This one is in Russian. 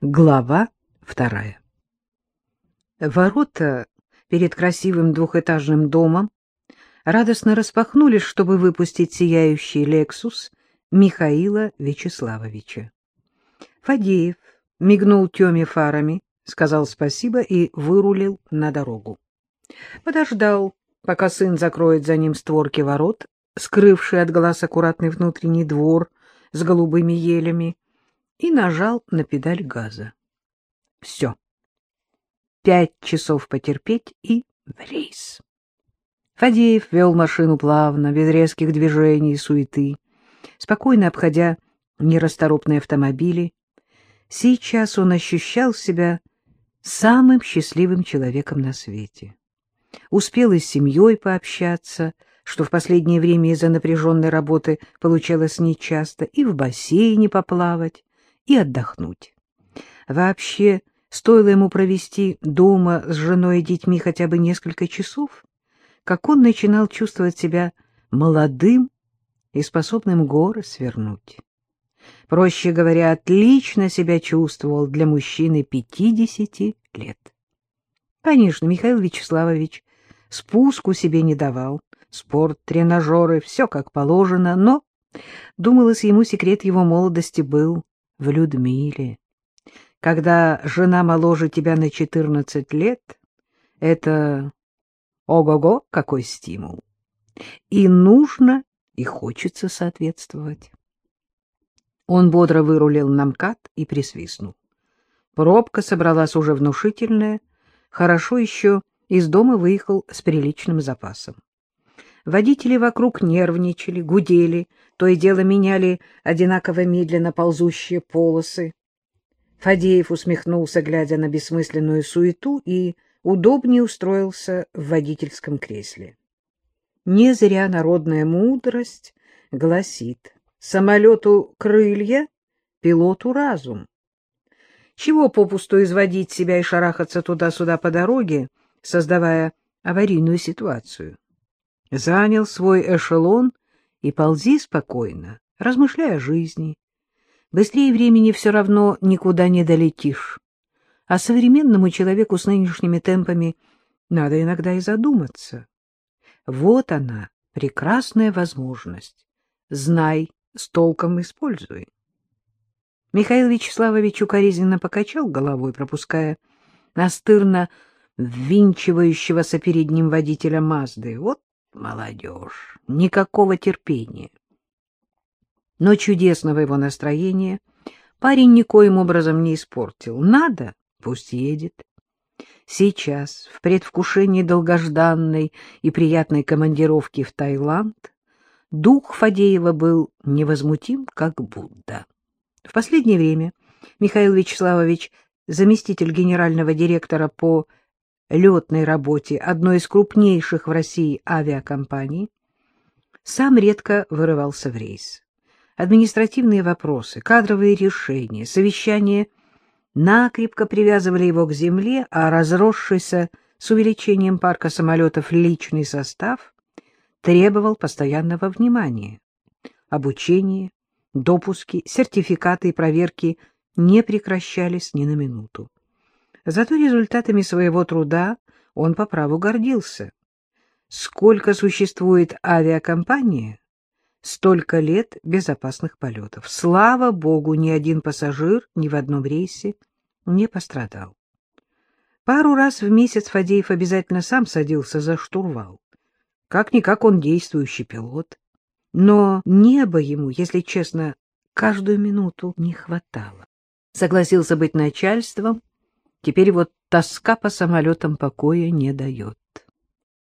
Глава вторая Ворота перед красивым двухэтажным домом радостно распахнулись, чтобы выпустить сияющий «Лексус» Михаила Вячеславовича. Фадеев мигнул Теме фарами, сказал спасибо и вырулил на дорогу. Подождал, пока сын закроет за ним створки ворот, скрывший от глаз аккуратный внутренний двор с голубыми елями, и нажал на педаль газа. Все. Пять часов потерпеть и в рейс. Фадеев вел машину плавно, без резких движений и суеты, спокойно обходя нерасторопные автомобили. Сейчас он ощущал себя самым счастливым человеком на свете. Успел и с семьей пообщаться, что в последнее время из-за напряженной работы получалось нечасто, и в бассейне поплавать, и отдохнуть. Вообще, стоило ему провести дома с женой и детьми хотя бы несколько часов, как он начинал чувствовать себя молодым и способным горы свернуть. Проще говоря, отлично себя чувствовал для мужчины пятидесяти лет. Конечно, Михаил Вячеславович спуску себе не давал, спорт, тренажеры, все как положено, но, думалось, ему секрет его молодости был в Людмиле. Когда жена моложе тебя на четырнадцать лет, это ого-го, какой стимул. И нужно, и хочется соответствовать. Он бодро вырулил на МКАД и присвистнул. Пробка собралась уже внушительная, хорошо еще из дома выехал с приличным запасом. Водители вокруг нервничали, гудели, то и дело меняли одинаково медленно ползущие полосы. Фадеев усмехнулся, глядя на бессмысленную суету, и удобнее устроился в водительском кресле. Не зря народная мудрость гласит «самолету крылья, пилоту разум». Чего попусту изводить себя и шарахаться туда-сюда по дороге, создавая аварийную ситуацию? Занял свой эшелон и ползи спокойно, размышляя о жизни. Быстрее времени все равно никуда не долетишь. А современному человеку с нынешними темпами надо иногда и задуматься. Вот она, прекрасная возможность. Знай, с толком используй. Михаил Вячеславович укоризненно покачал головой, пропуская настырно ввинчивающегося перед водителя Мазды. Вот Молодежь, никакого терпения. Но чудесного его настроения парень никоим образом не испортил. Надо, пусть едет. Сейчас, в предвкушении долгожданной и приятной командировки в Таиланд, дух Фадеева был невозмутим, как Будда. В последнее время Михаил Вячеславович, заместитель генерального директора по летной работе одной из крупнейших в России авиакомпаний, сам редко вырывался в рейс. Административные вопросы, кадровые решения, совещания накрепко привязывали его к земле, а разросшийся с увеличением парка самолетов личный состав требовал постоянного внимания. Обучение, допуски, сертификаты и проверки не прекращались ни на минуту. Зато результатами своего труда он по праву гордился. Сколько существует авиакомпания, столько лет безопасных полетов. Слава богу, ни один пассажир ни в одном рейсе не пострадал. Пару раз в месяц Фадеев обязательно сам садился за штурвал. Как-никак он действующий пилот. Но неба ему, если честно, каждую минуту не хватало. Согласился быть начальством, Теперь вот тоска по самолетам покоя не дает.